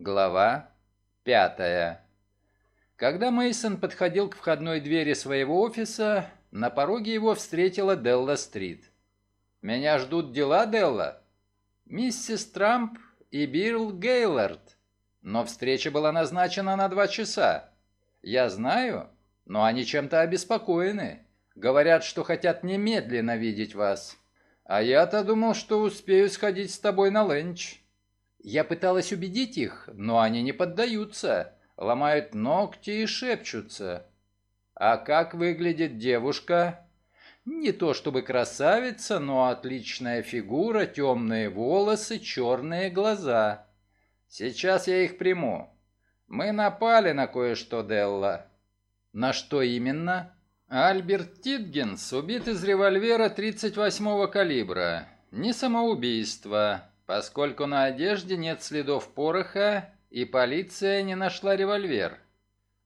Глава пятая. Когда Мейсон подходил к входной двери своего офиса, на пороге его встретила Делла Стрит. «Меня ждут дела, Делла?» «Миссис Трамп и Билл Гейлорд. Но встреча была назначена на два часа. Я знаю, но они чем-то обеспокоены. Говорят, что хотят немедленно видеть вас. А я-то думал, что успею сходить с тобой на ленч». Я пыталась убедить их, но они не поддаются, ломают ногти и шепчутся. А как выглядит девушка? Не то чтобы красавица, но отличная фигура, темные волосы, черные глаза. Сейчас я их приму. Мы напали на кое-что, Делла. На что именно? Альберт Титгенс убит из револьвера 38-го калибра. Не самоубийство, поскольку на одежде нет следов пороха и полиция не нашла револьвер.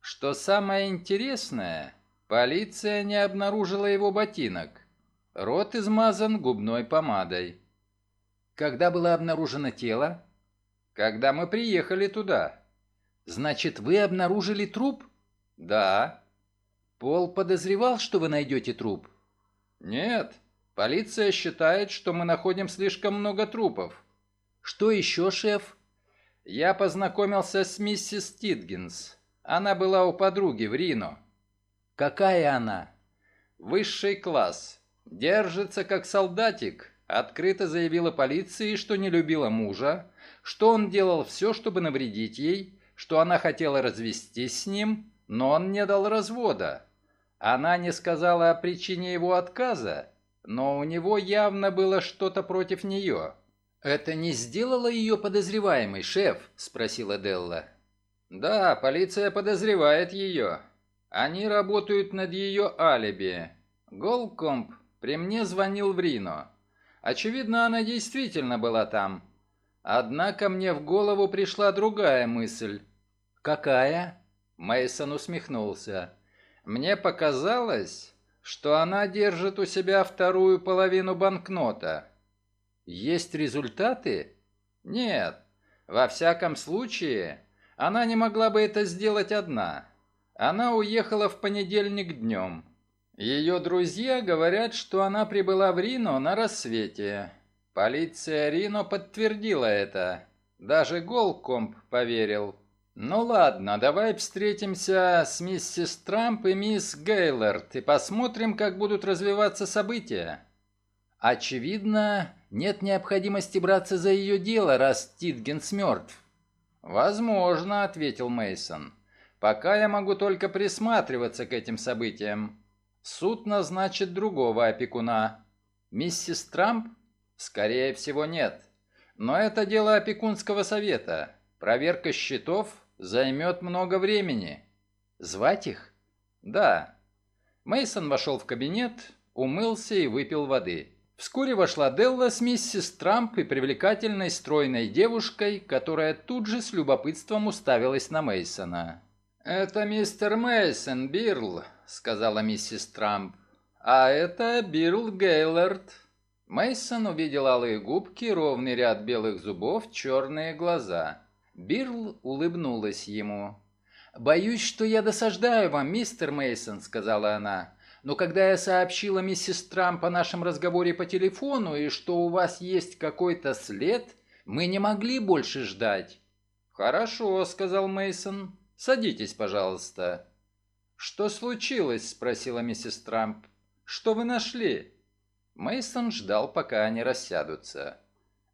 Что самое интересное, полиция не обнаружила его ботинок. Рот измазан губной помадой. Когда было обнаружено тело? Когда мы приехали туда. Значит, вы обнаружили труп? Да. Пол подозревал, что вы найдете труп? Нет. Полиция считает, что мы находим слишком много трупов. Что еще, шеф? Я познакомился с миссис Титгенс. Она была у подруги в Рино. Какая она? Высший класс. Держится как солдатик. Открыто заявила полиции, что не любила мужа, что он делал все, чтобы навредить ей, что она хотела развестись с ним, но он не дал развода. Она не сказала о причине его отказа, но у него явно было что-то против нее. «Это не сделало ее подозреваемой, шеф?» – спросила Делла. «Да, полиция подозревает ее. Они работают над ее алиби. Голкомп при мне звонил в Рино. Очевидно, она действительно была там. Однако мне в голову пришла другая мысль. «Какая?» Мейсон усмехнулся. «Мне показалось, что она держит у себя вторую половину банкнота». Есть результаты? Нет. Во всяком случае, она не могла бы это сделать одна. Она уехала в понедельник днем. Ее друзья говорят, что она прибыла в Рино на рассвете. Полиция Рино подтвердила это. Даже Голкомп поверил. «Ну ладно, давай встретимся с миссис Трамп и мисс Гейлорд и посмотрим, как будут развиваться события». Очевидно, нет необходимости браться за ее дело, раз Титгенс мертв. Возможно, ответил Мейсон. Пока я могу только присматриваться к этим событиям. Суд назначит другого опекуна. Миссис Трамп? Скорее всего, нет. Но это дело опекунского совета. Проверка счетов займет много времени. Звать их? Да. Мейсон вошел в кабинет, умылся и выпил воды. Вскоре вошла Делла с миссис Трамп и привлекательной стройной девушкой, которая тут же с любопытством уставилась на Мейсона. «Это мистер Мейсон, Бирл», — сказала миссис Трамп. «А это Бирл Гейлорд». Мейсон увидел алые губки, ровный ряд белых зубов, черные глаза. Бирл улыбнулась ему. «Боюсь, что я досаждаю вам, мистер Мейсон, сказала она. Но когда я сообщила миссис Трамп о нашем разговоре по телефону и что у вас есть какой-то след, мы не могли больше ждать. Хорошо, сказал Мейсон. Садитесь, пожалуйста. Что случилось? спросила миссис Трамп. Что вы нашли? Мейсон ждал, пока они рассядутся.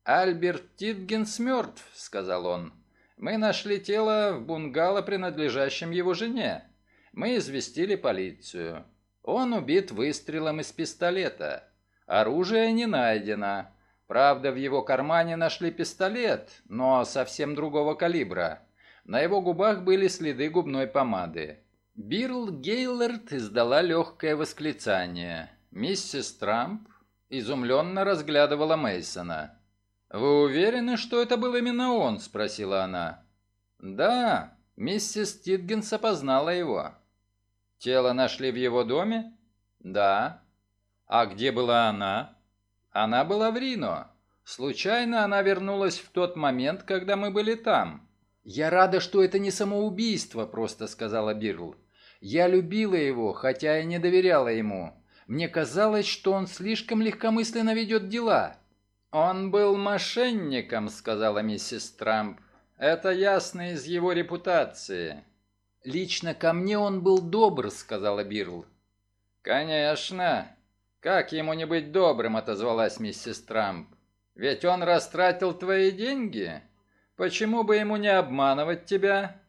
Альберт Титгенс мертв, сказал он. Мы нашли тело в бунгало, принадлежащем его жене. Мы известили полицию. Он убит выстрелом из пистолета. Оружие не найдено. Правда, в его кармане нашли пистолет, но совсем другого калибра. На его губах были следы губной помады. Бирл Гейлорд издала легкое восклицание. Миссис Трамп изумленно разглядывала Мейсона. «Вы уверены, что это был именно он?» – спросила она. «Да, миссис Титгенс опознала его. Тело нашли в его доме? Да. А где была она? Она была в Рино. Случайно она вернулась в тот момент, когда мы были там. «Я рада, что это не самоубийство», — просто сказала Бирл. «Я любила его, хотя и не доверяла ему. Мне казалось, что он слишком легкомысленно ведет дела». «Он был мошенником», — сказала миссис Трамп. «Это ясно из его репутации». «Лично ко мне он был добр», — сказала Бирл. «Конечно. Как ему не быть добрым?» — отозвалась миссис Трамп. «Ведь он растратил твои деньги. Почему бы ему не обманывать тебя?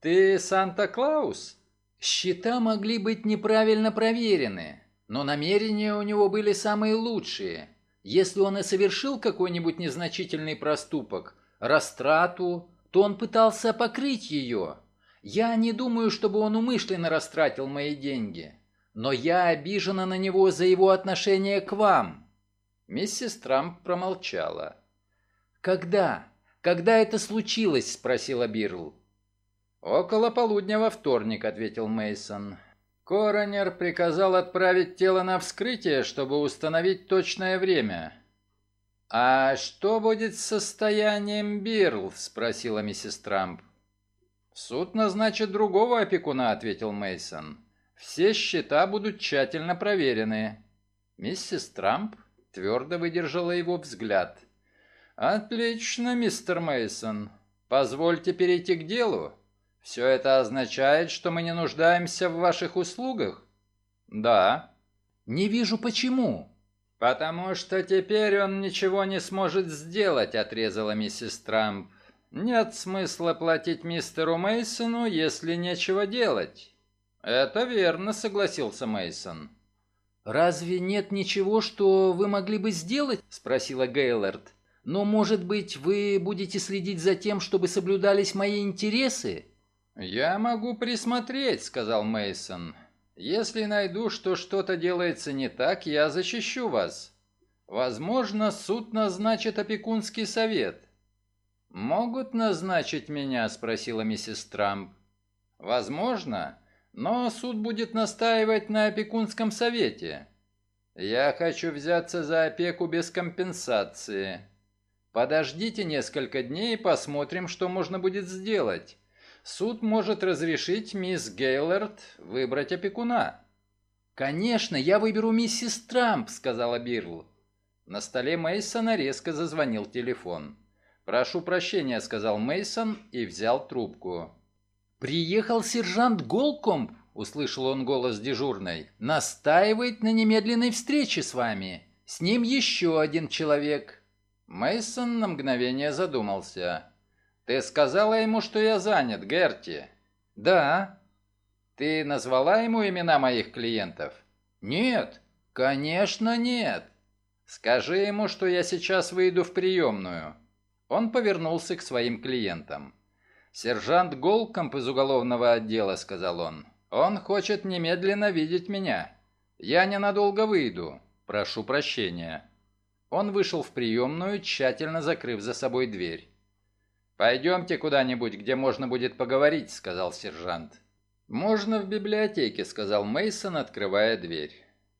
Ты Санта-Клаус?» Счета могли быть неправильно проверены, но намерения у него были самые лучшие. Если он и совершил какой-нибудь незначительный проступок, растрату, то он пытался покрыть ее. Я не думаю, чтобы он умышленно растратил мои деньги но я обижена на него за его отношение к вам». Миссис Трамп промолчала. «Когда? Когда это случилось?» – спросила Бирл. «Около полудня во вторник», – ответил Мейсон. Коронер приказал отправить тело на вскрытие, чтобы установить точное время. «А что будет с состоянием Бирл?» – спросила миссис Трамп. «Суд назначит другого опекуна», – ответил Мейсон. Все счета будут тщательно проверены. Миссис Трамп твердо выдержала его взгляд. Отлично, мистер Мейсон. Позвольте перейти к делу. Все это означает, что мы не нуждаемся в ваших услугах? Да. Не вижу почему. Потому что теперь он ничего не сможет сделать, отрезала миссис Трамп. Нет смысла платить мистеру Мейсону, если нечего делать. «Это верно», — согласился Мейсон. «Разве нет ничего, что вы могли бы сделать?» — спросила Гейлорд. «Но, может быть, вы будете следить за тем, чтобы соблюдались мои интересы?» «Я могу присмотреть», — сказал Мейсон. «Если найду, что что-то делается не так, я защищу вас. Возможно, суд назначит опекунский совет». «Могут назначить меня?» — спросила миссис Трамп. «Возможно, но суд будет настаивать на опекунском совете. Я хочу взяться за опеку без компенсации. Подождите несколько дней и посмотрим, что можно будет сделать. Суд может разрешить мисс Гейлорд выбрать опекуна. «Конечно, я выберу миссис Трамп», — сказала Бирл. На столе Мейсона резко зазвонил телефон. «Прошу прощения», — сказал Мейсон и взял трубку. «Приехал сержант Голкомб», — услышал он голос дежурной, — «настаивает на немедленной встрече с вами. С ним еще один человек». Мейсон на мгновение задумался. «Ты сказала ему, что я занят, Герти?» «Да». «Ты назвала ему имена моих клиентов?» «Нет, конечно нет». «Скажи ему, что я сейчас выйду в приемную». Он повернулся к своим клиентам. «Сержант Голкомп из уголовного отдела», — сказал он. «Он хочет немедленно видеть меня. Я ненадолго выйду. Прошу прощения». Он вышел в приемную, тщательно закрыв за собой дверь. «Пойдемте куда-нибудь, где можно будет поговорить», — сказал сержант. «Можно в библиотеке», — сказал Мейсон, открывая дверь.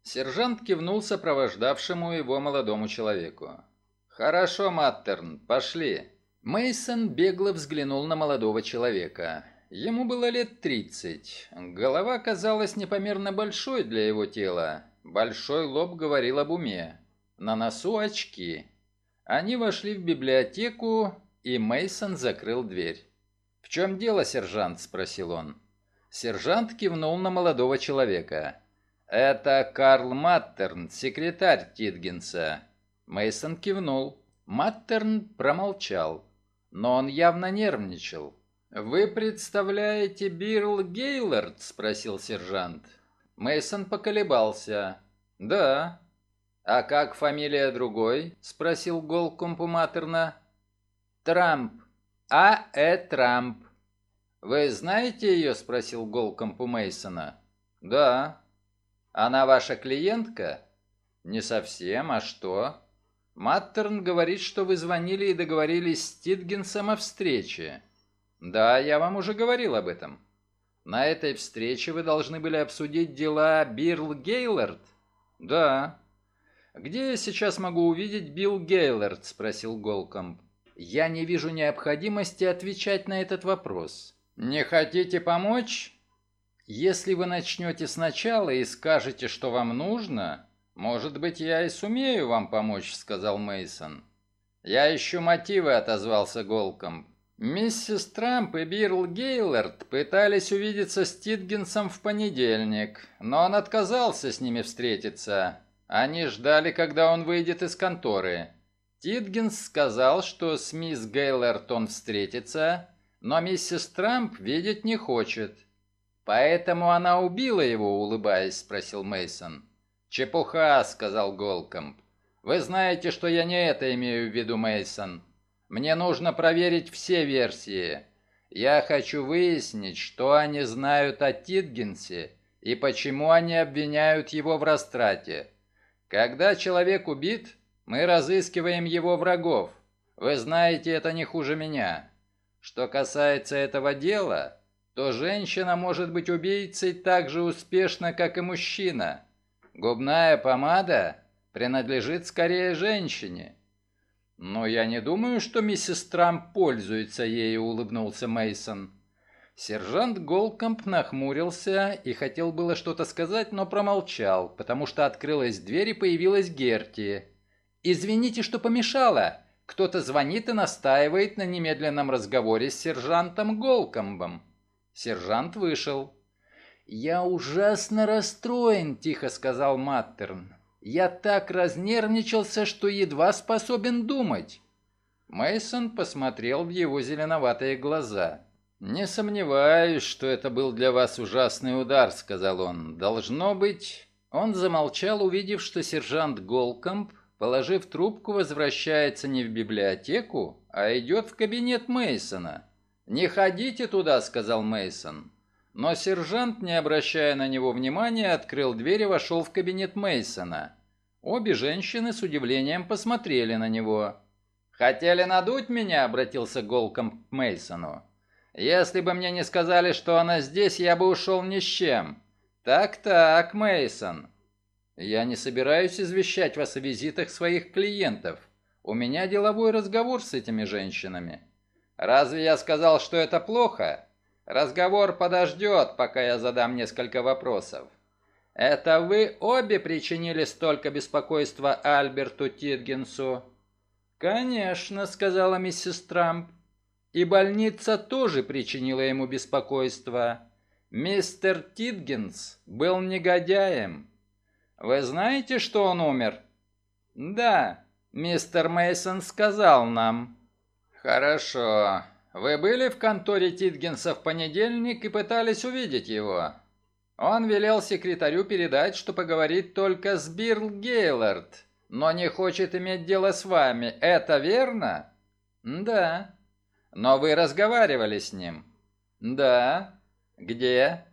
Сержант кивнул сопровождавшему его молодому человеку. «Хорошо, Маттерн, пошли». Мейсон бегло взглянул на молодого человека. Ему было лет тридцать. Голова казалась непомерно большой для его тела. Большой лоб говорил об уме. На носу очки. Они вошли в библиотеку, и Мейсон закрыл дверь. «В чем дело, сержант?» – спросил он. Сержант кивнул на молодого человека. «Это Карл Маттерн, секретарь Титгенса». Мейсон кивнул. Маттерн промолчал но он явно нервничал. «Вы представляете Бирл Гейлорд?» – спросил сержант. Мейсон поколебался. «Да». «А как фамилия другой?» – спросил Голкомпу матерно. «Трамп. А. Э. Трамп». «Вы знаете ее?» – спросил Голкомпу Мейсона. «Да». «Она ваша клиентка?» «Не совсем. А что?» Маттерн говорит, что вы звонили и договорились с Титгенсом о встрече. Да, я вам уже говорил об этом. На этой встрече вы должны были обсудить дела Бирл Гейлорд? Да. Где я сейчас могу увидеть Билл Гейлорд? Спросил Голкомб. Я не вижу необходимости отвечать на этот вопрос. Не хотите помочь? Если вы начнете сначала и скажете, что вам нужно, может быть, я и сумею вам помочь, сказал Мейсон. Я ищу мотивы, отозвался Голком. Миссис Трамп и Бирл Гейлорд пытались увидеться с Титгенсом в понедельник, но он отказался с ними встретиться. Они ждали, когда он выйдет из конторы. Титгенс сказал, что с мисс Гейлорд он встретится, но миссис Трамп видеть не хочет. Поэтому она убила его, улыбаясь, спросил Мейсон. Чепуха, сказал Голкомб. Вы знаете, что я не это имею в виду, Мейсон. Мне нужно проверить все версии. Я хочу выяснить, что они знают о Титгенсе и почему они обвиняют его в растрате. Когда человек убит, мы разыскиваем его врагов. Вы знаете это не хуже меня. Что касается этого дела, то женщина может быть убийцей так же успешно, как и мужчина. Губная помада принадлежит скорее женщине. «Но я не думаю, что миссис Трамп пользуется ею», — улыбнулся Мейсон. Сержант Голкомп нахмурился и хотел было что-то сказать, но промолчал, потому что открылась дверь и появилась Герти. «Извините, что помешала. Кто-то звонит и настаивает на немедленном разговоре с сержантом Голкомбом». Сержант вышел. «Я ужасно расстроен», — тихо сказал Маттерн. Я так разнервничался, что едва способен думать. Мейсон посмотрел в его зеленоватые глаза. «Не сомневаюсь, что это был для вас ужасный удар», — сказал он. «Должно быть...» Он замолчал, увидев, что сержант Голкомп, положив трубку, возвращается не в библиотеку, а идет в кабинет Мейсона. «Не ходите туда», — сказал Мейсон. Но сержант, не обращая на него внимания, открыл дверь и вошел в кабинет Мейсона. Обе женщины с удивлением посмотрели на него. «Хотели надуть меня?» — обратился Голком к Мейсону. «Если бы мне не сказали, что она здесь, я бы ушел ни с чем». «Так-так, Мейсон. Я не собираюсь извещать вас о визитах своих клиентов. У меня деловой разговор с этими женщинами». «Разве я сказал, что это плохо?» Разговор подождет, пока я задам несколько вопросов. Это вы обе причинили столько беспокойства Альберту Тиргенсу? Конечно, сказала миссис Трамп. И больница тоже причинила ему беспокойство. Мистер Титгенс был негодяем. Вы знаете, что он умер? Да, мистер Мейсон сказал нам. Хорошо. Вы были в конторе Титгенса в понедельник и пытались увидеть его? Он велел секретарю передать, что поговорит только с Бирл Гейлорд, но не хочет иметь дело с вами. Это верно? Да. Но вы разговаривали с ним? Да. Где?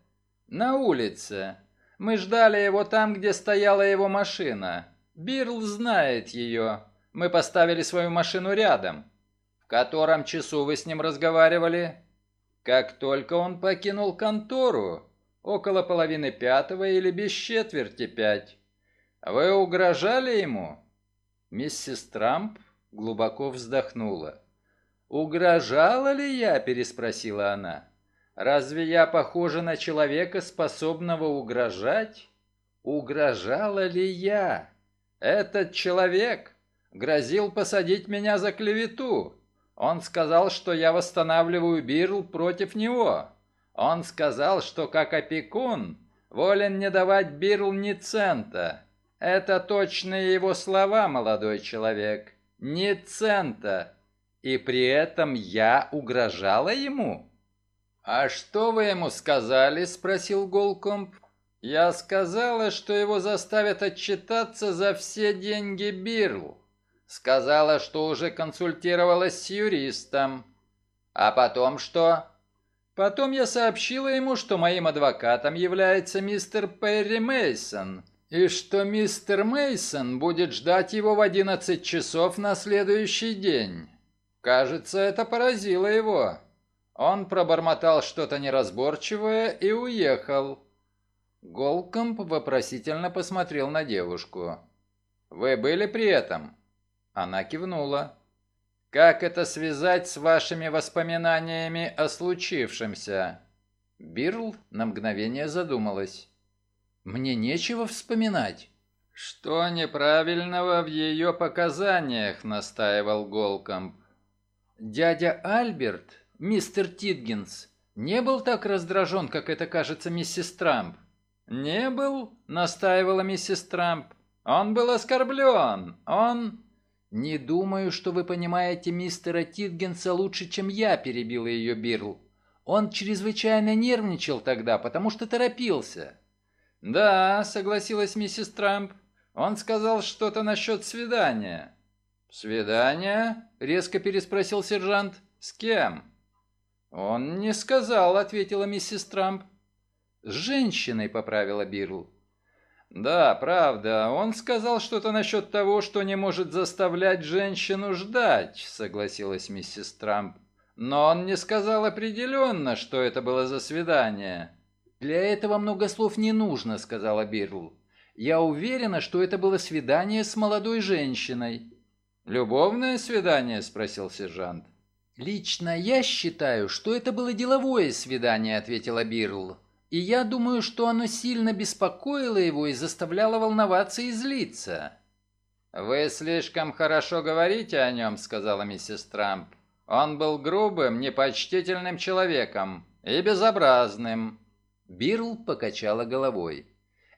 На улице. Мы ждали его там, где стояла его машина. Бирл знает ее. Мы поставили свою машину рядом котором часу вы с ним разговаривали?» «Как только он покинул контору, около половины пятого или без четверти пять. Вы угрожали ему?» Миссис Трамп глубоко вздохнула. «Угрожала ли я?» – переспросила она. «Разве я похожа на человека, способного угрожать? Угрожала ли я? Этот человек грозил посадить меня за клевету. Он сказал, что я восстанавливаю Бирл против него. Он сказал, что как опекун волен не давать Бирл ни цента. Это точные его слова, молодой человек. Ни цента. И при этом я угрожала ему. «А что вы ему сказали?» – спросил Голкомп. «Я сказала, что его заставят отчитаться за все деньги Бирл. Сказала, что уже консультировалась с юристом. А потом что? Потом я сообщила ему, что моим адвокатом является мистер Перри Мейсон, и что мистер Мейсон будет ждать его в 11 часов на следующий день. Кажется, это поразило его. Он пробормотал что-то неразборчивое и уехал. Голкомп вопросительно посмотрел на девушку. «Вы были при этом?» Она кивнула. Как это связать с вашими воспоминаниями о случившемся?» Бирл на мгновение задумалась. «Мне нечего вспоминать». «Что неправильного в ее показаниях?» — настаивал Голкомб. «Дядя Альберт, мистер Титгенс, не был так раздражен, как это кажется миссис Трамп». «Не был?» — настаивала миссис Трамп. «Он был оскорблен. Он...» «Не думаю, что вы понимаете мистера Титгенса лучше, чем я», — перебила ее Бирл. «Он чрезвычайно нервничал тогда, потому что торопился». «Да», — согласилась миссис Трамп. Он сказал что-то насчет свидания». «Свидание?» — резко переспросил сержант. «С кем?» «Он не сказал», — ответила миссис Трамп. «С женщиной», — поправила Бирл. «Да, правда. Он сказал что-то насчет того, что не может заставлять женщину ждать», — согласилась миссис Трамп. «Но он не сказал определенно, что это было за свидание». «Для этого много слов не нужно», — сказала Бирл. Я уверена, что это было свидание с молодой женщиной». «Любовное свидание?» – спросил сержант. «Лично я считаю, что это было деловое свидание», – ответила Бирл. «И я думаю, что оно сильно беспокоило его и заставляло волноваться и злиться». «Вы слишком хорошо говорите о нем», – сказала миссис Трамп. «Он был грубым, непочтительным человеком и безобразным». Бирл покачала головой.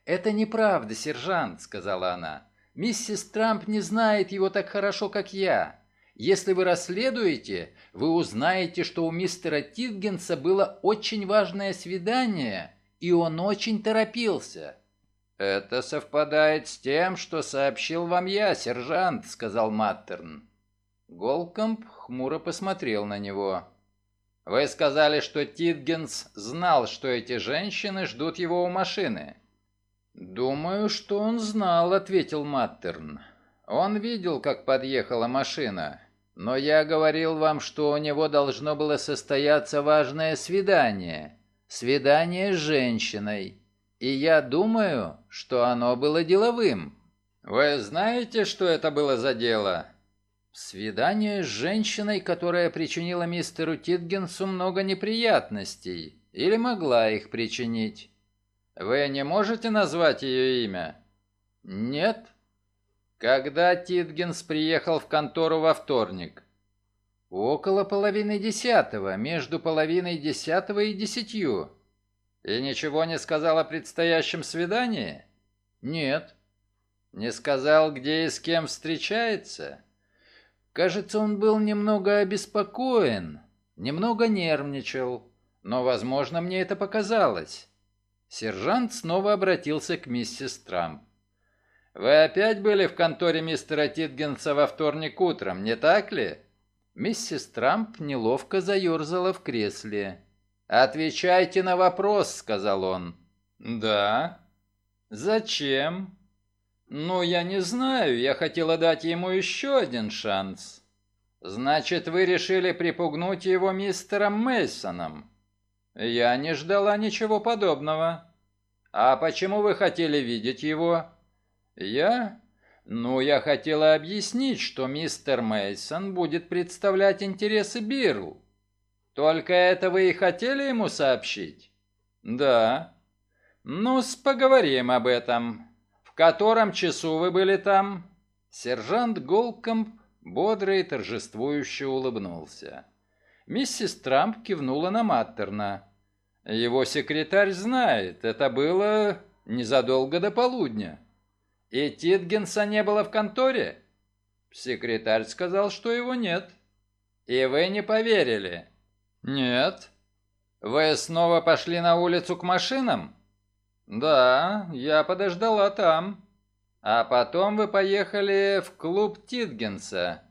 «Это неправда, сержант», — сказала она. «Миссис Трамп не знает его так хорошо, как я. Если вы расследуете, вы узнаете, что у мистера Титгенса было очень важное свидание, и он очень торопился». «Это совпадает с тем, что сообщил вам я, сержант», — сказал Маттерн. Голкомп хмуро посмотрел на него. «Вы сказали, что Титгенс знал, что эти женщины ждут его у машины. «Думаю, что он знал», — ответил Маттерн. «Он видел, как подъехала машина. Но я говорил вам, что у него должно было состояться важное свидание. Свидание с женщиной. И я думаю, что оно было деловым». «Вы знаете, что это было за дело?» «Свидание с женщиной, которая причинила мистеру Титгенсу много неприятностей. Или могла их причинить». Вы не можете назвать ее имя? Нет. Когда Титгенс приехал в контору во вторник? Около половины десятого, между половиной десятого и десятью. И ничего не сказал о предстоящем свидании? Нет. Не сказал, где и с кем встречается? Кажется, он был немного обеспокоен, немного нервничал, но, возможно, мне это показалось. Сержант снова обратился к миссис Трамп. «Вы опять были в конторе мистера Титгенса во вторник утром, не так ли?» Миссис Трамп неловко заерзала в кресле. «Отвечайте на вопрос», — сказал он. «Да». «Зачем?» «Ну, я не знаю, я хотела дать ему еще один шанс». «Значит, вы решили припугнуть его мистером Мейсоном?» «Я не ждала ничего подобного». «А почему вы хотели видеть его?» «Я?» «Ну, я хотела объяснить, что мистер Мейсон будет представлять интересы Бирл. Только это вы и хотели ему сообщить?» «Да». ну поговорим об этом. В котором часу вы были там?» Сержант Голкомп бодро и торжествующе улыбнулся. Миссис Трамп кивнула на Маттерна. «Его секретарь знает, это было незадолго до полудня». «И Титгенса не было в конторе?» Секретарь сказал, что его нет. «И вы не поверили?» «Нет». «Вы снова пошли на улицу к машинам?» «Да, я подождала там». «А потом вы поехали в клуб Титгенса?»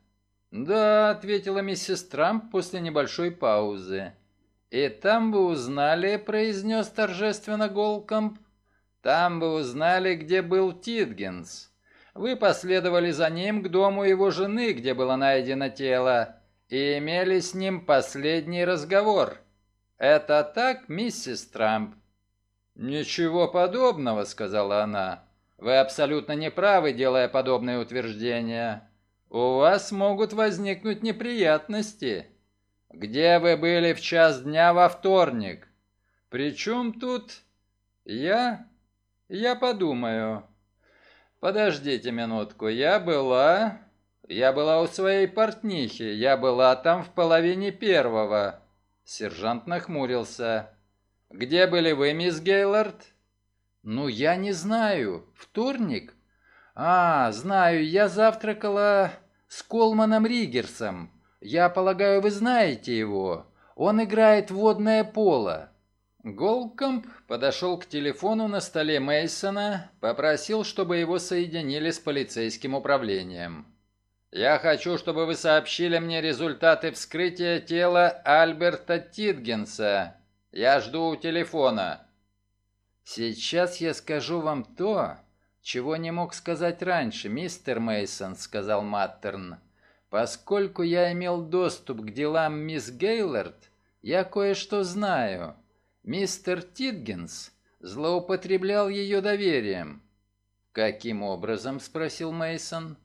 «Да», — ответила миссис Трамп после небольшой паузы. «И там бы узнали», — произнес торжественно Голкомп, «там бы узнали, где был Титгенс. Вы последовали за ним к дому его жены, где было найдено тело, и имели с ним последний разговор. Это так, миссис Трамп?» «Ничего подобного», — сказала она. «Вы абсолютно не правы, делая подобные утверждения. у вас могут возникнуть неприятности. Где вы были в час дня во вторник? Причем тут... Я... Я подумаю. Подождите минутку, я была... Я была у своей портнихи, я была там в половине первого. Сержант нахмурился. Где были вы, мисс Гейлорд? Ну, я не знаю. Вторник? А, знаю, я завтракала с Колманом Ригерсом. Я полагаю, вы знаете его. Он играет водное поло. Голкомп подошел к телефону на столе Мейсона, попросил, чтобы его соединили с полицейским управлением. «Я хочу, чтобы вы сообщили мне результаты вскрытия тела Альберта Титгенса. Я жду у телефона». «Сейчас я скажу вам то, чего не мог сказать раньше, мистер Мейсон, сказал Маттерн. «Поскольку я имел доступ к делам мисс Гейлорд, я кое-что знаю». Мистер Титгенс злоупотреблял ее доверием. Каким образом, спросил Мейсон.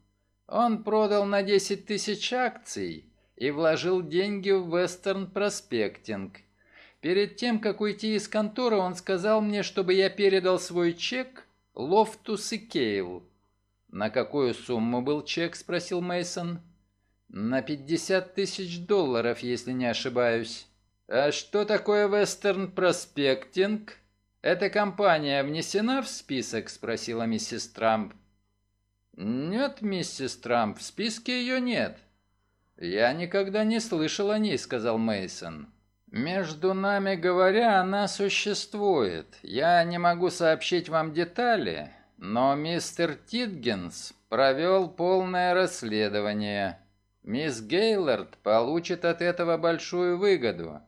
Он продал на 10 тысяч акций и вложил деньги в Вестерн Проспектинг. Перед тем, как уйти из конторы, он сказал мне, чтобы я передал свой чек Лофтус и Кейл. На какую сумму был чек, спросил Мейсон. На 50 тысяч долларов, если не ошибаюсь. «А что такое Вестерн Проспектинг? Эта компания внесена в список?» – спросила миссис Трамп. «Нет, миссис Трамп, в списке ее нет». «Я никогда не слышал о ней», – сказал Мейсон. «Между нами говоря, она существует. Я не могу сообщить вам детали, но мистер Титгенс провел полное расследование. Мисс Гейлорд получит от этого большую выгоду.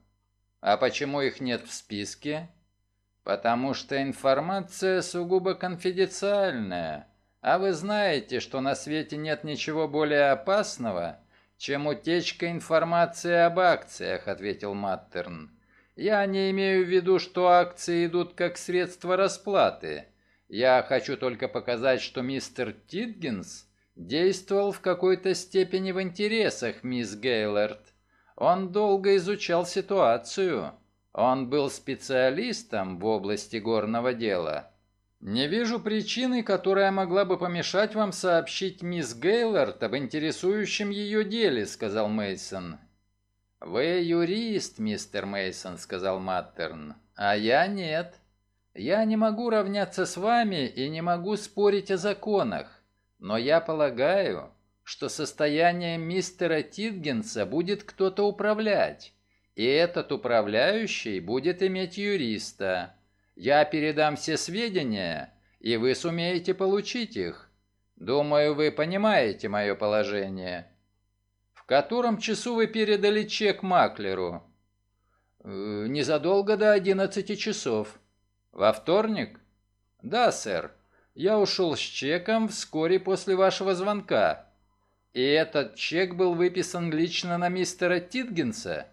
А почему их нет в списке? Потому что информация сугубо конфиденциальная. А вы знаете, что на свете нет ничего более опасного, чем утечка информации об акциях, ответил Маттерн. Я не имею в виду, что акции идут как средство расплаты. Я хочу только показать, что мистер Титгенс действовал в какой-то степени в интересах мисс Гейлорд. Он долго изучал ситуацию. Он был специалистом в области горного дела. Не вижу причины, которая могла бы помешать вам сообщить мисс Гейлорд об интересующем ее деле, сказал Мейсон. Вы юрист, мистер Мейсон, сказал Маттерн, а я нет. Я не могу равняться с вами и не могу спорить о законах, но я полагаю, что состоянием мистера Титгенса будет кто-то управлять, и этот управляющий будет иметь юриста. Я передам все сведения, и вы сумеете получить их. Думаю, вы понимаете мое положение. В котором часу вы передали чек маклеру? Э, незадолго до одиннадцати часов. Во вторник? Да, сэр. Я ушел с чеком вскоре после вашего звонка. И этот чек был выписан лично на мистера Титгенса?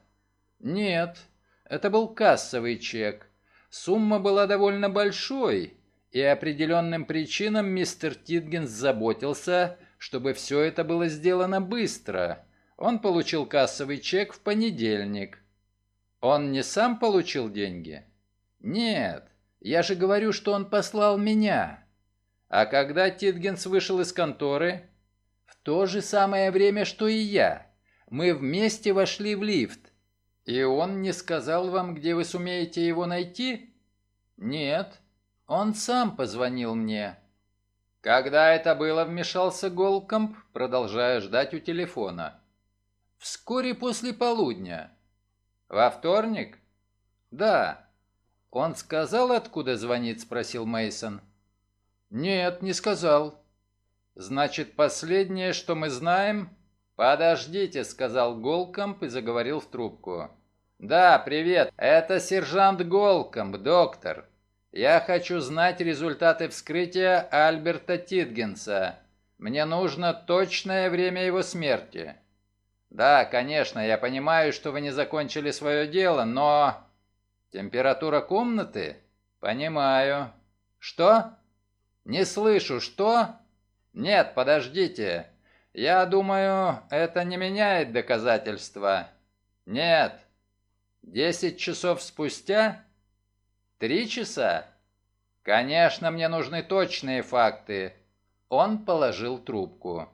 Нет, это был кассовый чек. Сумма была довольно большой, и определенным причинам мистер Титгенс заботился, чтобы все это было сделано быстро. Он получил кассовый чек в понедельник. Он не сам получил деньги? Нет, я же говорю, что он послал меня. А когда Титгенс вышел из конторы, то же самое время, что и я. Мы вместе вошли в лифт. И он не сказал вам, где вы сумеете его найти? Нет. Он сам позвонил мне. Когда это было, вмешался Голкомп, продолжая ждать у телефона. Вскоре после полудня. Во вторник? Да. Он сказал, откуда звонит, спросил Мейсон. Нет, не сказал. «Значит, последнее, что мы знаем...» «Подождите», — сказал Голкомп и заговорил в трубку. «Да, привет. Это сержант Голкомп, доктор. Я хочу знать результаты вскрытия Альберта Титгенса. Мне нужно точное время его смерти». «Да, конечно, я понимаю, что вы не закончили свое дело, но...» «Температура комнаты?» «Понимаю». «Что?» «Не слышу, что?» «Нет, подождите. Я думаю, это не меняет доказательства. Нет. Десять часов спустя? Три часа? Конечно, мне нужны точные факты. Он положил трубку.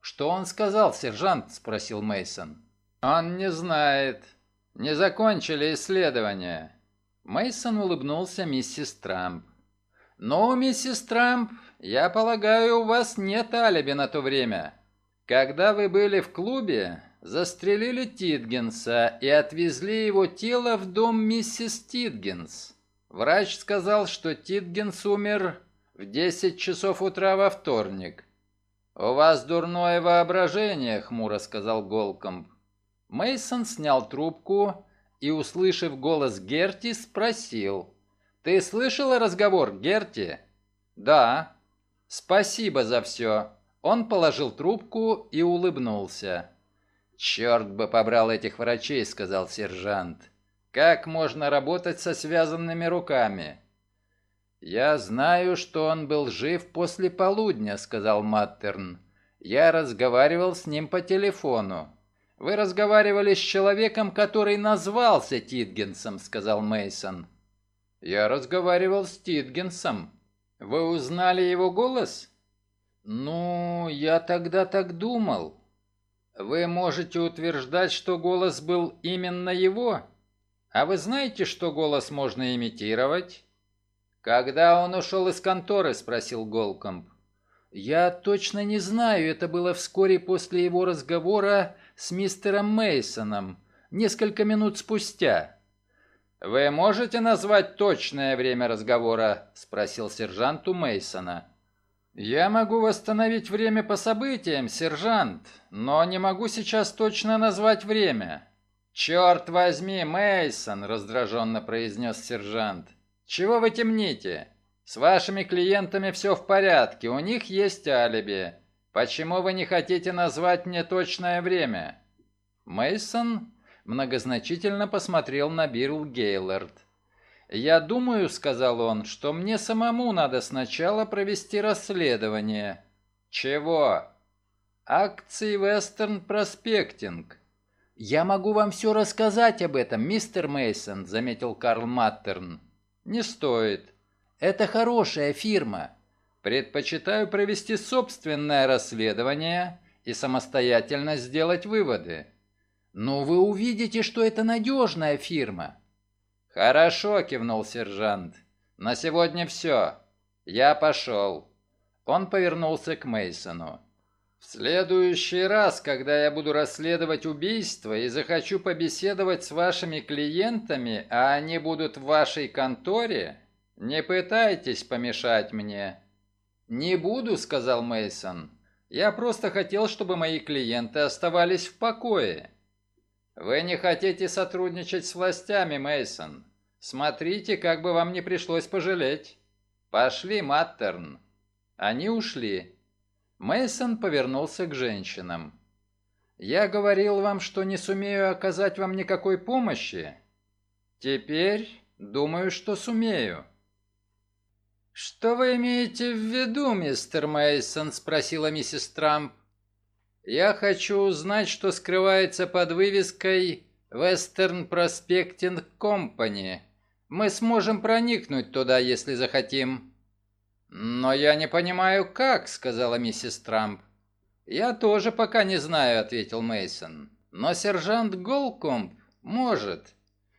Что он сказал, сержант? спросил Мейсон. Он не знает. Не закончили исследование. Мейсон улыбнулся миссис Трамп. «Ну, миссис Трамп, я полагаю, у вас нет алиби на то время. Когда вы были в клубе, застрелили Титгенса и отвезли его тело в дом миссис Титгенс. Врач сказал, что Титгенс умер в 10 часов утра во вторник. «У вас дурное воображение», — хмуро сказал Голкомб. Мейсон снял трубку и, услышав голос Герти, спросил. «Ты слышала разговор, Герти?» «Да». «Спасибо за все». Он положил трубку и улыбнулся. «Черт бы побрал этих врачей», — сказал сержант. «Как можно работать со связанными руками?» «Я знаю, что он был жив после полудня», — сказал Маттерн. «Я разговаривал с ним по телефону». «Вы разговаривали с человеком, который назвался Титгенсом», — сказал Мейсон. «Я разговаривал с Титгенсом. Вы узнали его голос?» «Ну, я тогда так думал». «Вы можете утверждать, что голос был именно его? А вы знаете, что голос можно имитировать?» «Когда он ушел из конторы?» – спросил Голкомб. «Я точно не знаю, это было вскоре после его разговора с мистером Мейсоном, несколько минут спустя». «Вы можете назвать точное время разговора?» – спросил сержант у Мейсона. «Я могу восстановить время по событиям, сержант, но не могу сейчас точно назвать время». «Черт возьми, Мейсон!» – раздраженно произнес сержант. «Чего вы темните? С вашими клиентами все в порядке, у них есть алиби. Почему вы не хотите назвать мне точное время?» Мейсон многозначительно посмотрел на Бирл Гейлорд. «Я думаю, — сказал он, — что мне самому надо сначала провести расследование». «Чего?» «Акции Вестерн Проспектинг». «Я могу вам все рассказать об этом, мистер Мейсон, заметил Карл Маттерн. «Не стоит. Это хорошая фирма. Предпочитаю провести собственное расследование и самостоятельно сделать выводы. «Но вы увидите, что это надежная фирма». «Хорошо», — кивнул сержант. «На сегодня все. Я пошел». Он повернулся к Мейсону. «В следующий раз, когда я буду расследовать убийство и захочу побеседовать с вашими клиентами, а они будут в вашей конторе, не пытайтесь помешать мне». «Не буду», — сказал Мейсон. «Я просто хотел, чтобы мои клиенты оставались в покое». Вы не хотите сотрудничать с властями, Мейсон. Смотрите, как бы вам не пришлось пожалеть. Пошли, Маттерн. Они ушли. Мейсон повернулся к женщинам. Я говорил вам, что не сумею оказать вам никакой помощи. Теперь думаю, что сумею. Что вы имеете в виду, мистер Мейсон? спросила миссис Трамп. Я хочу узнать, что скрывается под вывеской Western Prospecting Company. Мы сможем проникнуть туда, если захотим. Но я не понимаю, как, сказала миссис Трамп. Я тоже пока не знаю, ответил Мейсон. Но сержант Голкомб может.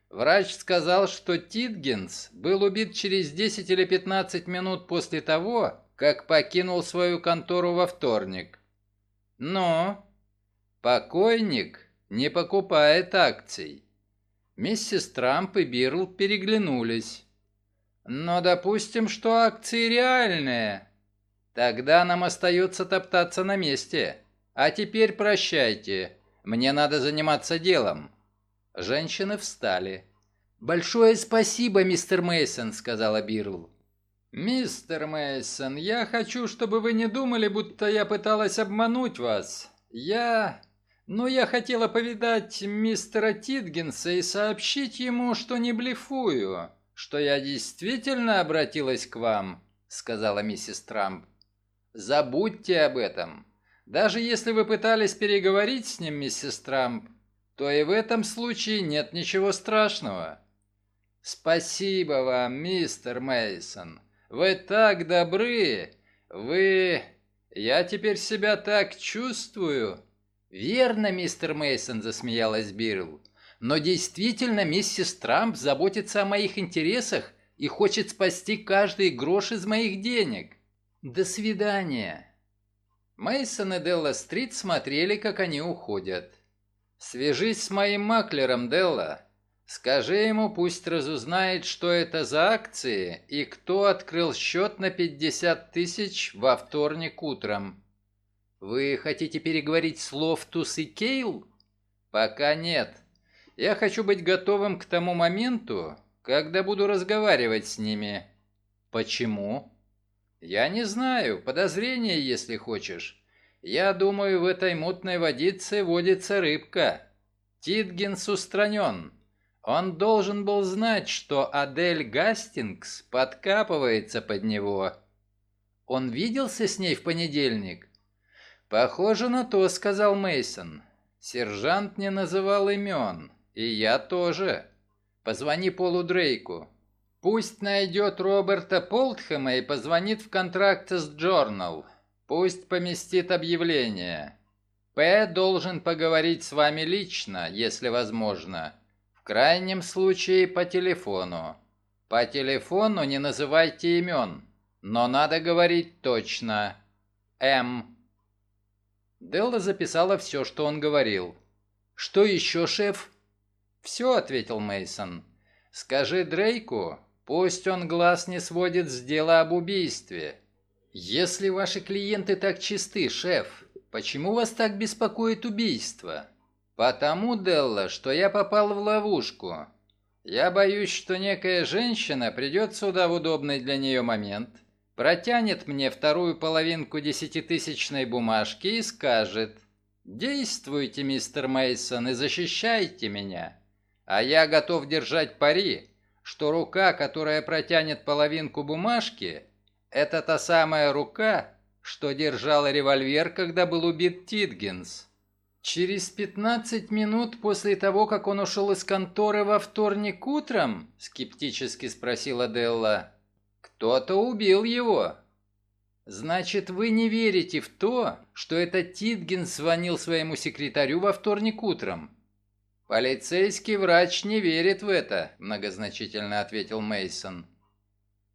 Врач сказал, что Титгенс был убит через 10 или 15 минут после того, как покинул свою контору во вторник. Но покойник не покупает акций. Миссис Трамп и Бирл переглянулись. Но допустим, что акции реальные. Тогда нам остается топтаться на месте. А теперь прощайте. Мне надо заниматься делом. Женщины встали. «Большое спасибо, мистер Мейсон, сказала Бирл. «Мистер Мейсон, я хочу, чтобы вы не думали, будто я пыталась обмануть вас. Я... Ну, я хотела повидать мистера Титгенса и сообщить ему, что не блефую, что я действительно обратилась к вам», — сказала миссис Трамп. «Забудьте об этом. Даже если вы пытались переговорить с ним, миссис Трамп, то и в этом случае нет ничего страшного. Спасибо вам, мистер Мейсон. Вы так добры. Вы... Я теперь себя так чувствую. Верно, мистер Мейсон, засмеялась Бирл. Но действительно, миссис Трамп заботится о моих интересах и хочет спасти каждый грош из моих денег. До свидания. Мейсон и Делла Стрит смотрели, как они уходят. Свяжись с моим маклером, Делла. Скажи ему, пусть разузнает, что это за акции и кто открыл счет на 50 тысяч во вторник утром. Вы хотите переговорить с Лофтус и Кейл? Пока нет. Я хочу быть готовым к тому моменту, когда буду разговаривать с ними. Почему? Я не знаю, подозрение, если хочешь. Я думаю, в этой мутной водице водится рыбка. Титгенс устранен. Он должен был знать, что Адель Гастингс подкапывается под него. Он виделся с ней в понедельник? Похоже на то, сказал Мейсон. Сержант не называл имен, и я тоже. Позвони Полу Дрейку. Пусть найдет Роберта Полтхэма и позвонит в контракт с Journal. Пусть поместит объявление. П должен поговорить с вами лично, если возможно. В крайнем случае по телефону. По телефону не называйте имен, но надо говорить точно. М. Делла записала все, что он говорил. «Что еще, шеф?» «Все», — ответил Мейсон. «Скажи Дрейку, пусть он глаз не сводит с дела об убийстве. Если ваши клиенты так чисты, шеф, почему вас так беспокоит убийство?» «Потому, Делла, что я попал в ловушку. Я боюсь, что некая женщина придет сюда в удобный для нее момент, протянет мне вторую половинку десятитысячной бумажки и скажет «Действуйте, мистер Мейсон, и защищайте меня». А я готов держать пари, что рука, которая протянет половинку бумажки, это та самая рука, что держала револьвер, когда был убит Титгенс. «Через пятнадцать минут после того, как он ушел из конторы во вторник утром?» – скептически спросила Делла. «Кто-то убил его». «Значит, вы не верите в то, что этот Титген звонил своему секретарю во вторник утром?» «Полицейский врач не верит в это», – многозначительно ответил Мейсон.